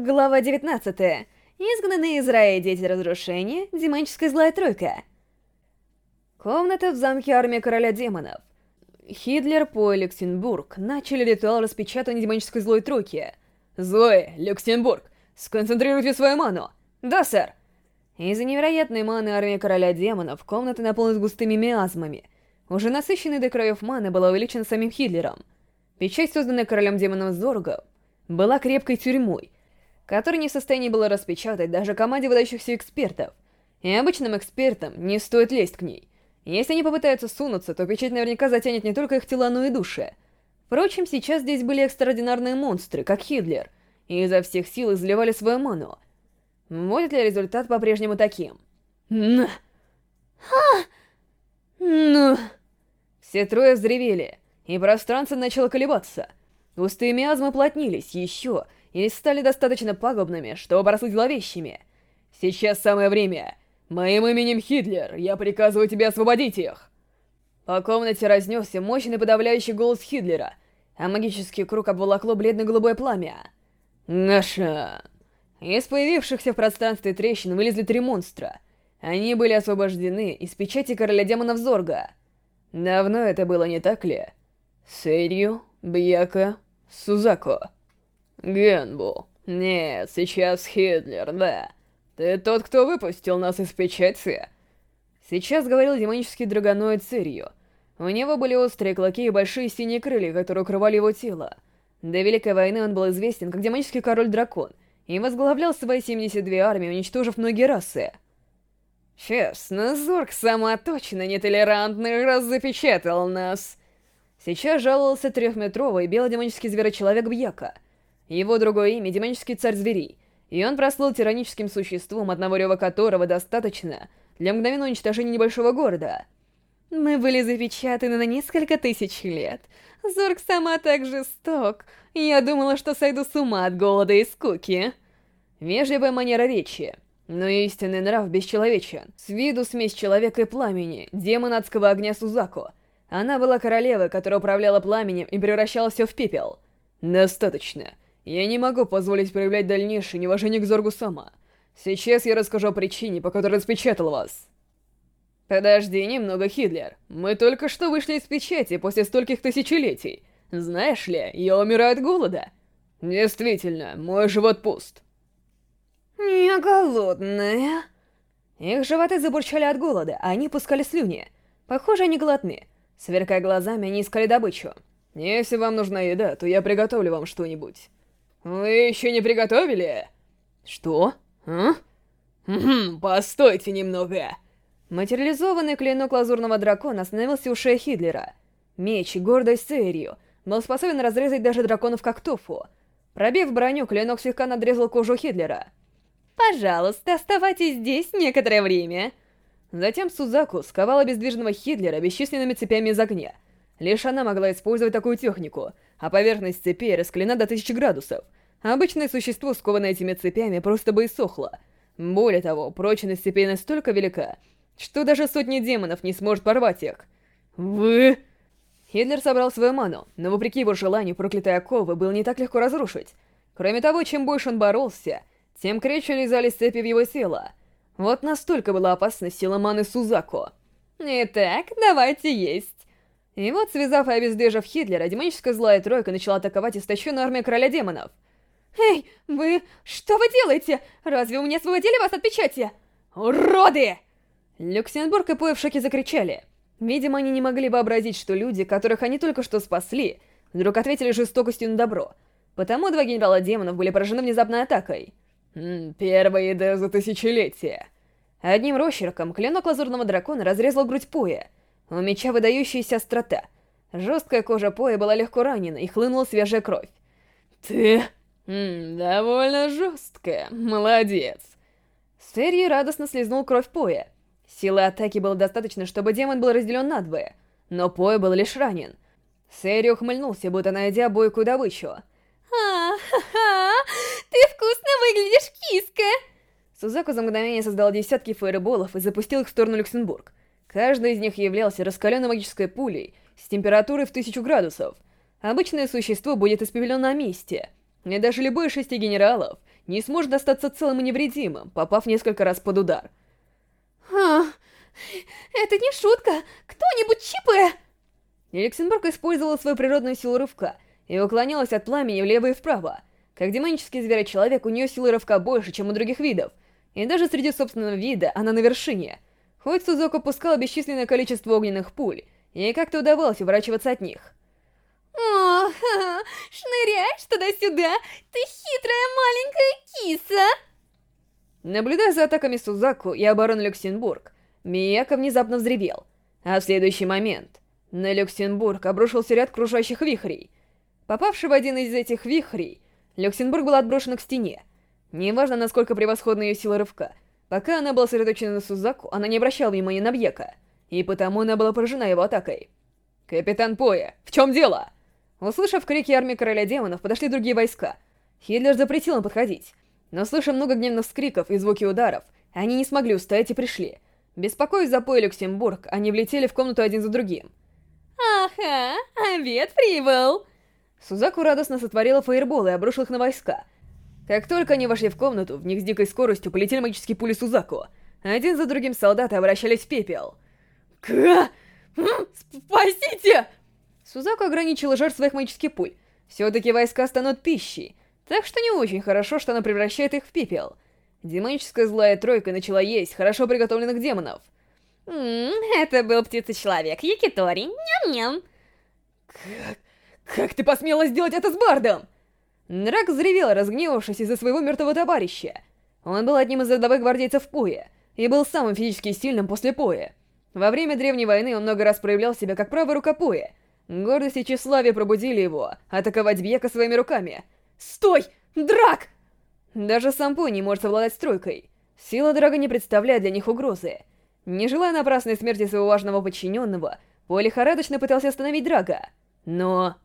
Глава 19. Изгнанные из рая дети разрушения, демоническая злая тройка. Комната в замке армии короля демонов. Хитлер по Люксембург начали ритуал распечатания демонической злой тройки. Зои, Люксембург, сконцентрируйте свою ману. Да, сэр. Из-за невероятной маны армии короля демонов комната наполнилась густыми миазмами. Уже насыщенная до краев мана была увеличена самим Хитлером. Печать, созданная королем демонов Зорга, была крепкой тюрьмой, который не в состоянии было распечатать даже команде выдающихся экспертов. И обычным экспертам не стоит лезть к ней. Если они попытаются сунуться, то печать наверняка затянет не только их тела, но и души. Впрочем, сейчас здесь были экстраординарные монстры, как Хидлер, и изо всех сил изливали свою ману. Будет ли результат по-прежнему таким? Ну. Ха! Ну. Все трое взревели, и пространство начало колебаться. Густые миазмы уплотнились еще, и стали достаточно пагубными, чтобы обросли зловещими. Сейчас самое время. Моим именем Хитлер, я приказываю тебе освободить их. По комнате разнесся мощный подавляющий голос Хитлера, а магический круг обволокло бледно-голубое пламя. Наша... Из появившихся в пространстве трещин вылезли три монстра. Они были освобождены из печати короля демонов Зорга. Давно это было, не так ли? Сэрью, Бьяка, Сузако. Генбу. Нет, сейчас Хитлер, да. Ты тот, кто выпустил нас из печати? Сейчас говорил демонический драгоноид Цирью. У него были острые клыки и большие синие крылья, которые укрывали его тело. До Великой войны он был известен как демонический король-дракон и возглавлял свои 72 армии, уничтожив многие расы. Честно, Зорг сама точно нетолерантный раз запечатал нас. Сейчас жаловался трехметровый белодемонический зверочеловек Бьяка — его другое имя — демонический царь зверей, и он прослыл тираническим существом, одного рева которого достаточно для мгновенного уничтожения небольшого города. Мы были запечатаны на несколько тысяч лет. Зорг сама так жесток. Я думала, что сойду с ума от голода и скуки. Вежливая манера речи. Но истинный нрав бесчеловечен. С виду смесь человека и пламени, демон адского огня Сузако. Она была королевой, которая управляла пламенем и превращала все в пепел. Достаточно. Я не могу позволить проявлять дальнейшее неуважение к Зоргу сама. Сейчас я расскажу о причине, по которой распечатал вас. Подожди немного, Хидлер. Мы только что вышли из печати после стольких тысячелетий. Знаешь ли, я умираю от голода. Действительно, мой живот пуст. Я голодная. Их животы забурчали от голода, а они пускали слюни. Похоже, они голодны. Сверкая глазами, они искали добычу. Если вам нужна еда, то я приготовлю вам что-нибудь. «Вы еще не приготовили?» «Что? А?» «Хм, постойте немного!» Материализованный клинок лазурного дракона остановился у шеи Хидлера. Меч, гордость Церию, был способен разрезать даже драконов как тофу. Пробив броню, клинок слегка надрезал кожу Хидлера. «Пожалуйста, оставайтесь здесь некоторое время!» Затем Сузаку сковала бездвижного Хидлера бесчисленными цепями из огня. Лишь она могла использовать такую технику — а поверхность цепей расклена до тысячи градусов. Обычное существо, скованное этими цепями, просто бы иссохло. Более того, прочность цепей настолько велика, что даже сотни демонов не сможет порвать их. Вы... Хитлер собрал свою ману, но вопреки его желанию проклятые оковы было не так легко разрушить. Кроме того, чем больше он боролся, тем крепче врезались цепи в его тело. Вот настолько была опасна сила маны Сузако. «Итак, давайте есть». И вот, связав и обездвижив Хитлера, демоническая злая тройка начала атаковать истощенную армию короля демонов. «Эй, вы... что вы делаете? Разве вы не освободили вас от печати? Уроды!» Люксембург и Пой в шоке закричали. Видимо, они не могли вообразить, что люди, которых они только что спасли, вдруг ответили жестокостью на добро. Потому два генерала демонов были поражены внезапной атакой. Первая еда за тысячелетие. Одним росчерком клинок лазурного дракона разрезал грудь Поя, у меча выдающаяся острота. Жесткая кожа поя была легко ранена, и хлынула свежая кровь. «Ты... М, довольно жесткая. Молодец!» Стерьи радостно слезнул кровь поя. Силы атаки было достаточно, чтобы демон был разделен надвое, но Поя был лишь ранен. Сэри ухмыльнулся, будто найдя бойкую добычу. «А-ха-ха! Ты вкусно выглядишь, киска!» Сузаку за мгновение создал десятки фаерболов и запустил их в сторону Люксембург. Каждый из них являлся раскаленной магической пулей с температурой в тысячу градусов. Обычное существо будет испепелено на месте, и даже любой из шести генералов не сможет остаться целым и невредимым, попав несколько раз под удар. А, это не шутка! Кто-нибудь чипы! Люксембург использовал свою природную силу рывка и уклонялась от пламени влево и вправо. Как демонический зверь-человек, у нее силы рывка больше, чем у других видов, и даже среди собственного вида она на вершине. Хоть Сузока пускала бесчисленное количество огненных пуль, ей как-то удавалось уворачиваться от них. О, шныряешь туда-сюда, ты хитрая маленькая киса! Наблюдая за атаками Сузаку и обороной Люксембург, Мияка внезапно взревел. А в следующий момент на Люксембург обрушился ряд кружащих вихрей. Попавший в один из этих вихрей, Люксембург был отброшен к стене. Неважно, насколько превосходна ее сила рывка, пока она была сосредоточена на Сузаку, она не обращала внимания на Бьека, и потому она была поражена его атакой. «Капитан Поя, в чем дело?» Услышав крики армии короля демонов, подошли другие войска. Хитлер запретил им подходить. Но слыша много гневных скриков и звуки ударов, они не смогли устоять и пришли. Беспокоясь за Поя Люксембург, они влетели в комнату один за другим. «Ага, обед прибыл!» Сузаку радостно сотворила фаербол и обрушил их на войска. Как только они вошли в комнату, в них с дикой скоростью полетели магические пули Сузаку. Один за другим солдаты обращались в пепел. «Ка! Спасите!» Сузаку ограничила жар своих магических пуль. Все-таки войска станут пищей, так что не очень хорошо, что она превращает их в пепел. Демоническая злая тройка начала есть хорошо приготовленных демонов. Ммм, это был птица-человек, Якитори, ням-ням. Как... как ты посмела сделать это с Бардом? Драк взревел, разгневавшись из-за своего мертвого товарища. Он был одним из рядовых гвардейцев Поя, и был самым физически сильным после Поя. Во время Древней войны он много раз проявлял себя как правая рука Поя, Гордость и тщеславие пробудили его, атаковать Бьека своими руками. «Стой! Драк!» Даже сам Пой не может совладать с тройкой. Сила Драга не представляет для них угрозы. Не желая напрасной смерти своего важного подчиненного, Пой лихорадочно пытался остановить Драга. Но...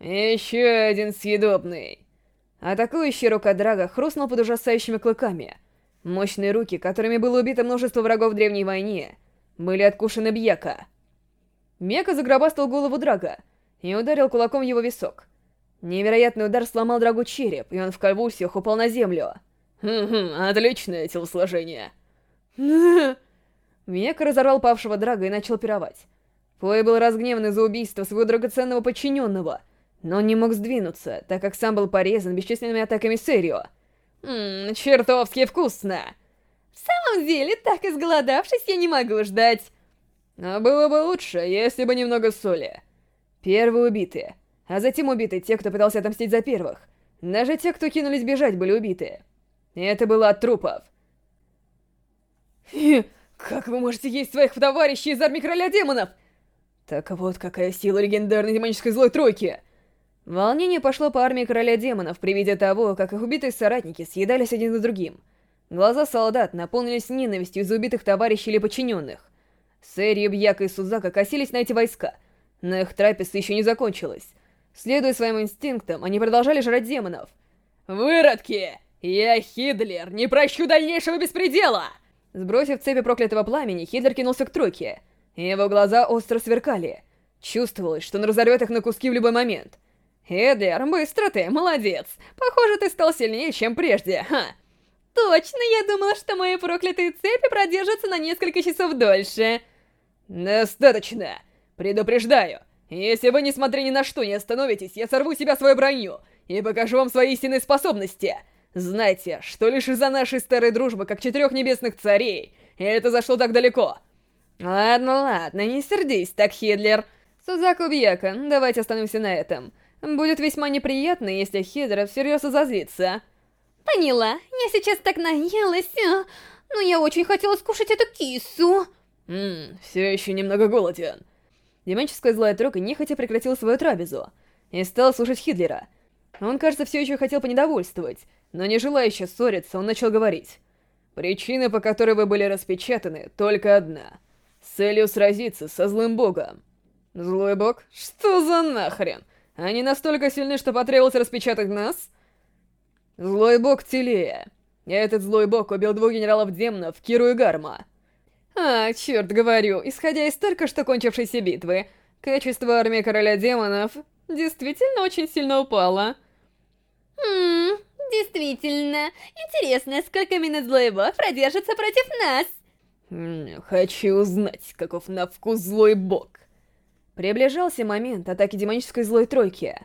Еще один съедобный. Атакующая рука Драга хрустнул под ужасающими клыками. Мощные руки, которыми было убито множество врагов в Древней войне, были откушены Бьека. Мека загробастал голову Драга и ударил кулаком его висок. Невероятный удар сломал Драгу череп, и он в конвульсиях упал на землю. «Хм-хм, отличное телосложение». Мека разорвал павшего Драга и начал пировать. Пой был разгневан из-за убийства своего драгоценного подчиненного, но он не мог сдвинуться, так как сам был порезан бесчисленными атаками Сэрио. «Ммм, чертовски вкусно!» «В самом деле, так изголодавшись, я не могу ждать!» А было бы лучше, если бы немного соли. Первые убиты, а затем убиты те, кто пытался отомстить за первых. Даже те, кто кинулись бежать, были убиты. Это было от трупов. Как вы можете есть своих товарищей из армии короля демонов? Так вот, какая сила легендарной демонической злой тройки! Волнение пошло по армии короля демонов при виде того, как их убитые соратники съедались один за другим. Глаза солдат наполнились ненавистью из-за убитых товарищей или подчиненных. Сэри, Бьяка и Сузака косились на эти войска, но их трапеза еще не закончилась. Следуя своим инстинктам, они продолжали жрать демонов. «Выродки! Я Хидлер, не прощу дальнейшего беспредела!» Сбросив цепи проклятого пламени, Хидлер кинулся к тройке. Его глаза остро сверкали. Чувствовалось, что он разорвет их на куски в любой момент. «Хидлер, быстро ты, молодец! Похоже, ты стал сильнее, чем прежде, ха!» «Точно, я думала, что мои проклятые цепи продержатся на несколько часов дольше!» «Достаточно! Предупреждаю, если вы, несмотря ни на что, не остановитесь, я сорву себя свою броню и покажу вам свои истинные способности. Знайте, что лишь из-за нашей старой дружбы, как четырех небесных царей, это зашло так далеко. Ладно, ладно, не сердись так, Хидлер. Сузаку Бьяка, давайте остановимся на этом. Будет весьма неприятно, если Хидлер всерьез разозлится. Поняла, я сейчас так наелась, а, но я очень хотела скушать эту кису. Ммм, все еще немного голоден. Демоническая злая тройка нехотя прекратила свою трапезу и стал слушать Хидлера. Он, кажется, все еще хотел понедовольствовать, но не желая еще ссориться, он начал говорить. Причина, по которой вы были распечатаны, только одна. С целью сразиться со злым богом. Злой бог? Что за нахрен? Они настолько сильны, что потребовалось распечатать нас? Злой бог Телея. Этот злой бог убил двух генералов-демонов, Киру и Гарма. А, черт говорю, исходя из только что кончившейся битвы, качество армии короля демонов действительно очень сильно упало. Ммм, Действительно, интересно, сколько минут злой бог продержится против нас? Хочу узнать, каков на вкус злой бог. Приближался момент атаки демонической злой тройки.